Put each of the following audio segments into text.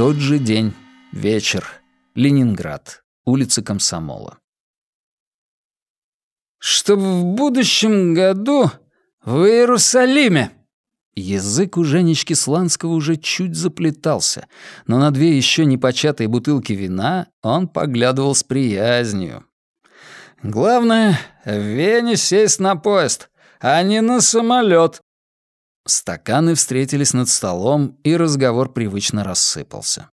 Тот же день, вечер, Ленинград, улица Комсомола. «Чтоб в будущем году в Иерусалиме!» Язык у Женечки Сланского уже чуть заплетался, но на две еще непочатые бутылки вина он поглядывал с приязнью. «Главное, в Вене сесть на поезд, а не на самолет. Стаканы встретились над столом, и разговор привычно рассыпался.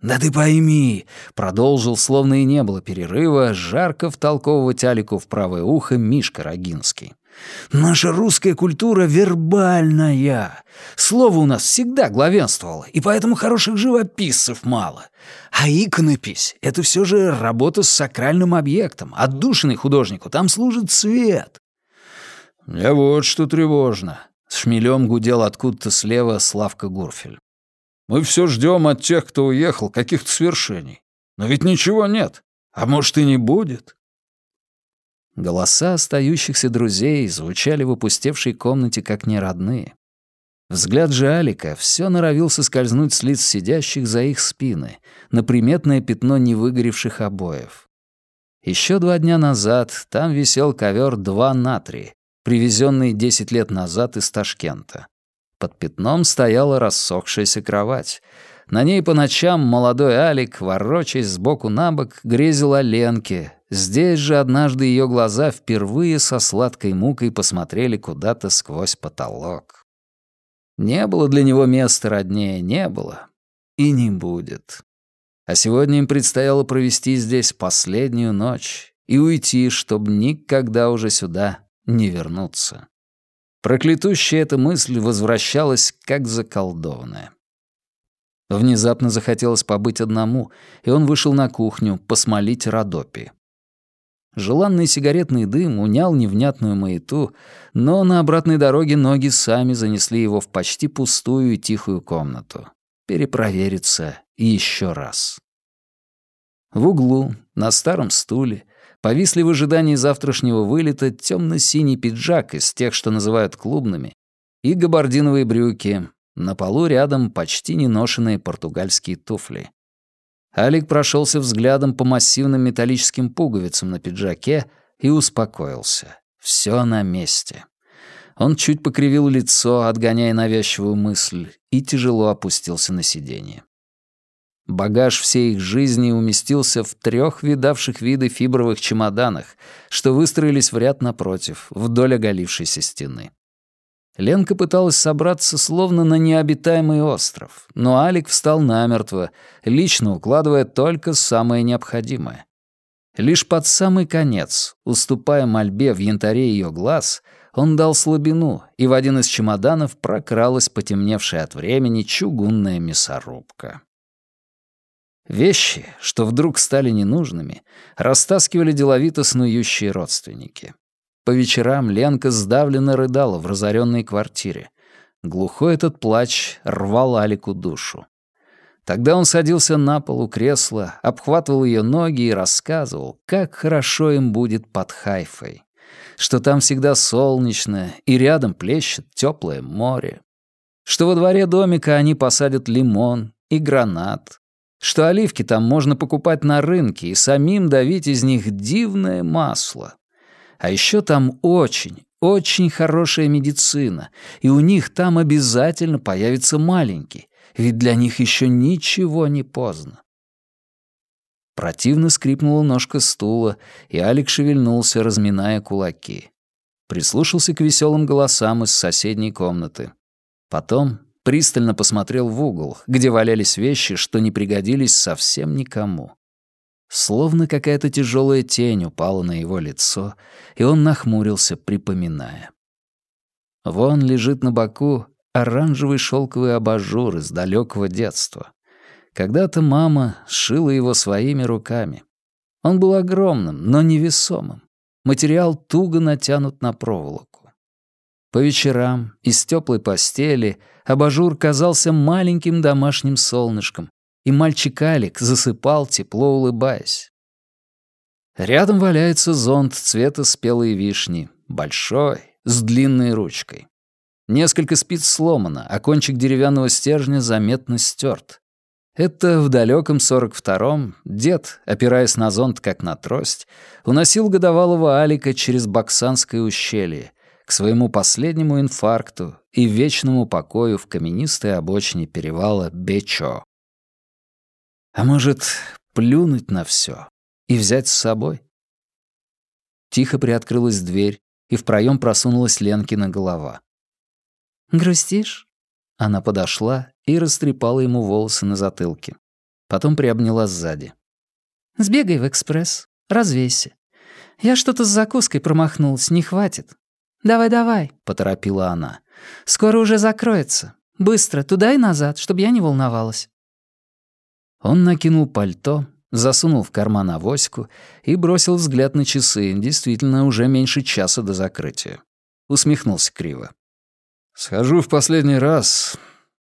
«Да ты пойми», — продолжил, словно и не было перерыва, жарко втолковывать Алику в правое ухо Мишка Рогинский. «Наша русская культура вербальная. Слово у нас всегда главенствовало, и поэтому хороших живописцев мало. А иконопись — это все же работа с сакральным объектом. Отдушиной художнику там служит цвет». «Мне вот что тревожно», — с шмелем гудел откуда-то слева Славка Гурфель. Мы все ждем от тех, кто уехал, каких-то свершений. Но ведь ничего нет. А может, и не будет?» Голоса остающихся друзей звучали в опустевшей комнате как неродные. Взгляд же Алика все норовил соскользнуть с лиц сидящих за их спины, на приметное пятно невыгоревших обоев. Еще два дня назад там висел ковер 2 на 3, привезенный 10 лет назад из Ташкента. Под пятном стояла рассохшаяся кровать. На ней по ночам молодой Алик, ворочаясь сбоку на бок, грезил о Ленке. Здесь же однажды ее глаза впервые со сладкой мукой посмотрели куда-то сквозь потолок. Не было для него места роднее, не было. И не будет. А сегодня им предстояло провести здесь последнюю ночь и уйти, чтобы никогда уже сюда не вернуться. Проклятущая эта мысль возвращалась, как заколдованная. Внезапно захотелось побыть одному, и он вышел на кухню посмолить Родопи. Желанный сигаретный дым унял невнятную маяту, но на обратной дороге ноги сами занесли его в почти пустую и тихую комнату. Перепровериться еще раз. В углу, на старом стуле, Повисли в ожидании завтрашнего вылета темно-синий пиджак из тех, что называют клубными, и габардиновые брюки. На полу рядом почти неношенные португальские туфли. Алик прошелся взглядом по массивным металлическим пуговицам на пиджаке и успокоился. Все на месте. Он чуть покривил лицо, отгоняя навязчивую мысль, и тяжело опустился на сиденье. Багаж всей их жизни уместился в трех видавших виды фибровых чемоданах, что выстроились в ряд напротив, вдоль оголившейся стены. Ленка пыталась собраться словно на необитаемый остров, но Алик встал намертво, лично укладывая только самое необходимое. Лишь под самый конец, уступая мольбе в янтаре ее глаз, он дал слабину, и в один из чемоданов прокралась потемневшая от времени чугунная мясорубка. Вещи, что вдруг стали ненужными, растаскивали деловито снующие родственники. По вечерам Ленка сдавленно рыдала в разоренной квартире. Глухой этот плач рвал Алику душу. Тогда он садился на пол у кресла, обхватывал ее ноги и рассказывал, как хорошо им будет под Хайфой. Что там всегда солнечно, и рядом плещет теплое море. Что во дворе домика они посадят лимон и гранат, что оливки там можно покупать на рынке и самим давить из них дивное масло. А еще там очень, очень хорошая медицина, и у них там обязательно появится маленький, ведь для них еще ничего не поздно. Противно скрипнула ножка стула, и Алик шевельнулся, разминая кулаки. Прислушался к веселым голосам из соседней комнаты. Потом пристально посмотрел в угол, где валялись вещи, что не пригодились совсем никому. Словно какая-то тяжелая тень упала на его лицо, и он нахмурился, припоминая. Вон лежит на боку оранжевый шелковый абажур из далекого детства. Когда-то мама сшила его своими руками. Он был огромным, но невесомым. Материал туго натянут на проволоку. По вечерам из теплой постели абажур казался маленьким домашним солнышком, и мальчик Алик засыпал, тепло улыбаясь. Рядом валяется зонт цвета спелой вишни, большой, с длинной ручкой. Несколько спиц сломано, а кончик деревянного стержня заметно стерт. Это в далеком 42-м дед, опираясь на зонт как на трость, уносил годовалого Алика через Баксанское ущелье к своему последнему инфаркту и вечному покою в каменистой обочине перевала Бечо. А может, плюнуть на все и взять с собой? Тихо приоткрылась дверь, и в проем просунулась Ленкина голова. «Грустишь?» Она подошла и растрепала ему волосы на затылке. Потом приобняла сзади. «Сбегай в экспресс, развейся. Я что-то с закуской промахнулась, не хватит. Давай-давай», — поторопила она. «Скоро уже закроется. Быстро, туда и назад, чтобы я не волновалась». Он накинул пальто, засунул в карман авоську и бросил взгляд на часы, действительно, уже меньше часа до закрытия. Усмехнулся криво. «Схожу в последний раз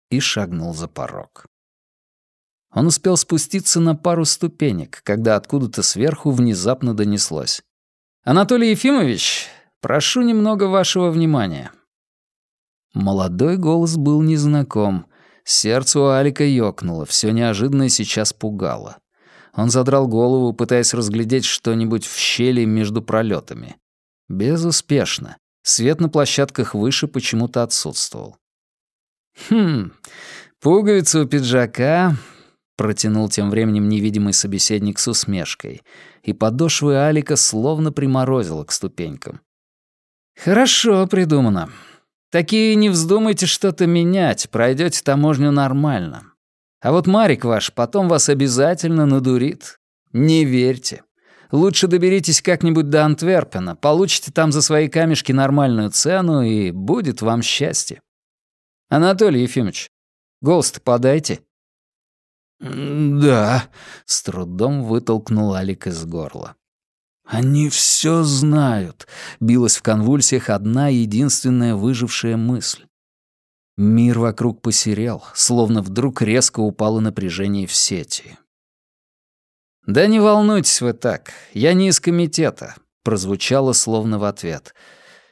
и шагнул за порог. Он успел спуститься на пару ступенек, когда откуда-то сверху внезапно донеслось. «Анатолий Ефимович, прошу немного вашего внимания». Молодой голос был незнаком. Сердце у Алика ёкнуло, все неожиданное сейчас пугало. Он задрал голову, пытаясь разглядеть что-нибудь в щели между пролетами. Безуспешно. Свет на площадках выше почему-то отсутствовал. «Хм, пуговица у пиджака», — протянул тем временем невидимый собеседник с усмешкой, и подошвы Алика словно приморозило к ступенькам. «Хорошо придумано. Такие не вздумайте что-то менять, пройдете таможню нормально. А вот Марик ваш потом вас обязательно надурит. Не верьте. Лучше доберитесь как-нибудь до Антверпена, получите там за свои камешки нормальную цену, и будет вам счастье. «Анатолий Ефимович, голос-то подайте». «Да», — с трудом вытолкнул Алик из горла. «Они все знают», — билась в конвульсиях одна единственная выжившая мысль. Мир вокруг посерел, словно вдруг резко упало напряжение в сети. «Да не волнуйтесь вы так, я не из комитета», — прозвучало словно в ответ —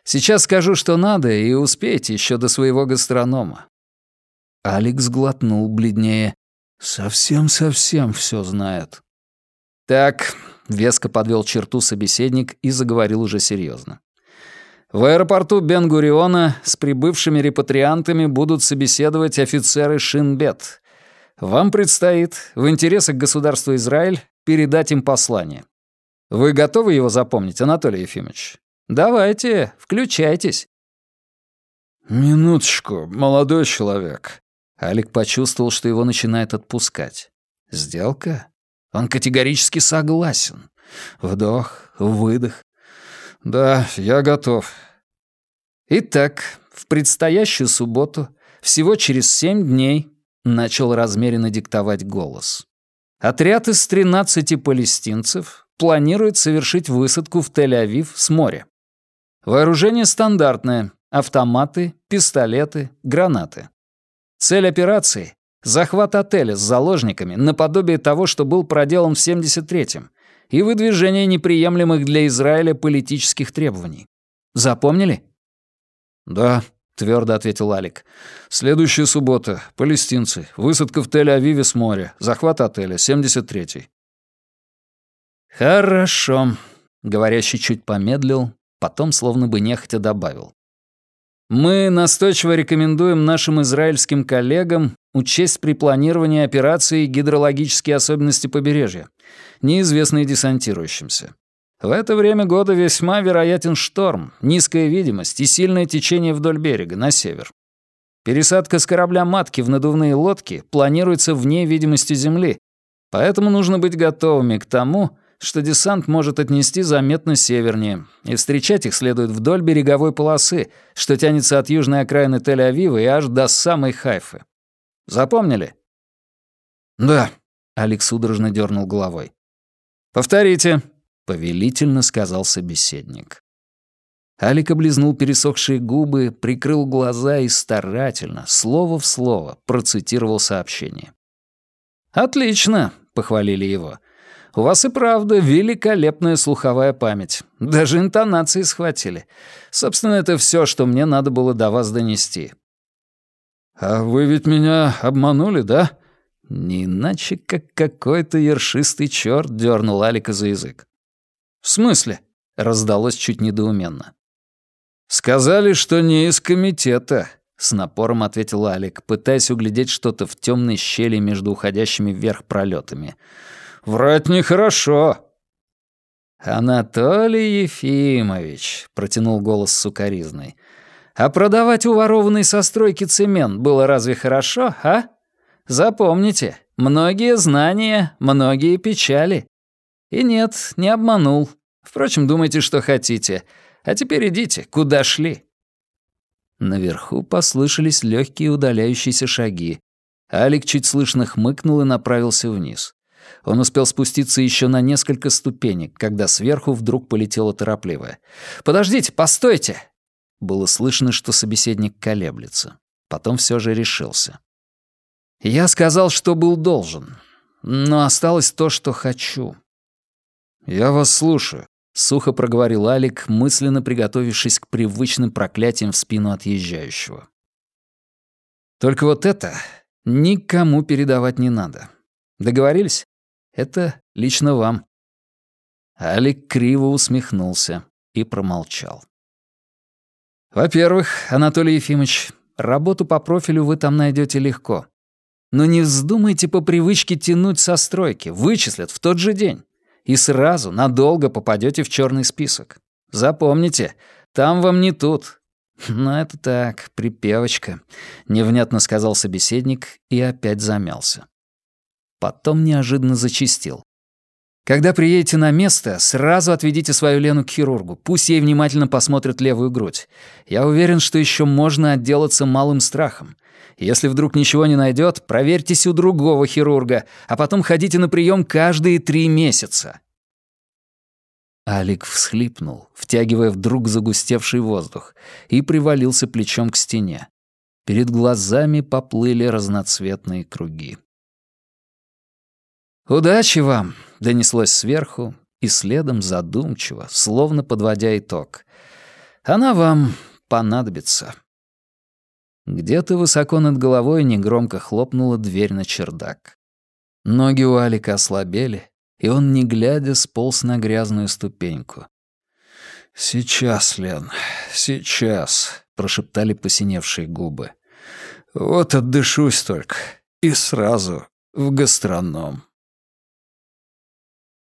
Сейчас скажу, что надо, и успеете еще до своего гастронома». Алекс глотнул бледнее. «Совсем-совсем все знают». «Так», — веско подвел черту собеседник и заговорил уже серьезно. В аэропорту Бен-Гуриона с прибывшими репатриантами будут собеседовать офицеры Шинбет. Вам предстоит, в интересах государства Израиль, передать им послание. Вы готовы его запомнить, Анатолий Ефимович? Давайте, включайтесь». «Минуточку, молодой человек». Алик почувствовал, что его начинает отпускать. «Сделка?» Он категорически согласен. Вдох, выдох. «Да, я готов». Итак, в предстоящую субботу, всего через семь дней, начал размеренно диктовать голос. Отряд из 13 палестинцев планирует совершить высадку в Тель-Авив с моря. Вооружение стандартное — автоматы, пистолеты, гранаты. Цель операции — захват отеля с заложниками наподобие того, что был проделан в 73-м, и выдвижение неприемлемых для Израиля политических требований. Запомнили? «Да», — твердо ответил Алик. «Следующая суббота. Палестинцы. Высадка в Тель-Авиве с моря. Захват отеля. 73-й». «Хорошо», — говорящий чуть помедлил, потом словно бы нехотя добавил. «Мы настойчиво рекомендуем нашим израильским коллегам учесть при планировании операции гидрологические особенности побережья, неизвестные десантирующимся. В это время года весьма вероятен шторм, низкая видимость и сильное течение вдоль берега, на север. Пересадка с корабля-матки в надувные лодки планируется вне видимости земли, поэтому нужно быть готовыми к тому, что десант может отнести заметно севернее, и встречать их следует вдоль береговой полосы, что тянется от южной окраины Тель-Авива и аж до самой Хайфы. Запомнили? Да. Алекс судорожно дернул головой. Повторите, повелительно сказал собеседник. Алик облизнул пересохшие губы, прикрыл глаза и старательно, слово в слово, процитировал сообщение. «Отлично», — похвалили его. У вас и правда великолепная слуховая память. Даже интонации схватили. Собственно, это все, что мне надо было до вас донести». «А вы ведь меня обманули, да? Не иначе, как какой-то ершистый черт дернул Алика за язык. «В смысле?» — раздалось чуть недоуменно. «Сказали, что не из комитета», — с напором ответил Алик, пытаясь углядеть что-то в темной щели между уходящими вверх пролетами. «Врать нехорошо». «Анатолий Ефимович», — протянул голос сукоризной, «а продавать уворованный со стройки цемент было разве хорошо, а? Запомните, многие знания, многие печали. И нет, не обманул. Впрочем, думайте, что хотите. А теперь идите, куда шли». Наверху послышались легкие удаляющиеся шаги. Алик чуть слышно хмыкнул и направился вниз. Он успел спуститься еще на несколько ступенек, когда сверху вдруг полетело торопливое. «Подождите, постойте!» Было слышно, что собеседник колеблется. Потом все же решился. «Я сказал, что был должен, но осталось то, что хочу». «Я вас слушаю», — сухо проговорил Алик, мысленно приготовившись к привычным проклятиям в спину отъезжающего. «Только вот это никому передавать не надо. Договорились? Это лично вам». Алик криво усмехнулся и промолчал. «Во-первых, Анатолий Ефимович, работу по профилю вы там найдете легко. Но не вздумайте по привычке тянуть со стройки, вычислят в тот же день. И сразу, надолго попадете в черный список. Запомните, там вам не тут. «Ну, это так, припевочка», — невнятно сказал собеседник и опять замялся. Потом неожиданно зачистил. «Когда приедете на место, сразу отведите свою Лену к хирургу. Пусть ей внимательно посмотрят левую грудь. Я уверен, что еще можно отделаться малым страхом. Если вдруг ничего не найдет, проверьтесь у другого хирурга, а потом ходите на прием каждые три месяца». Алик всхлипнул, втягивая вдруг загустевший воздух, и привалился плечом к стене. Перед глазами поплыли разноцветные круги. «Удачи вам!» — донеслось сверху, и следом задумчиво, словно подводя итог. «Она вам понадобится». Где-то высоко над головой негромко хлопнула дверь на чердак. Ноги у Алика ослабели, и он, не глядя, сполз на грязную ступеньку. «Сейчас, Лен, сейчас», — прошептали посиневшие губы. «Вот отдышусь только, и сразу в гастроном».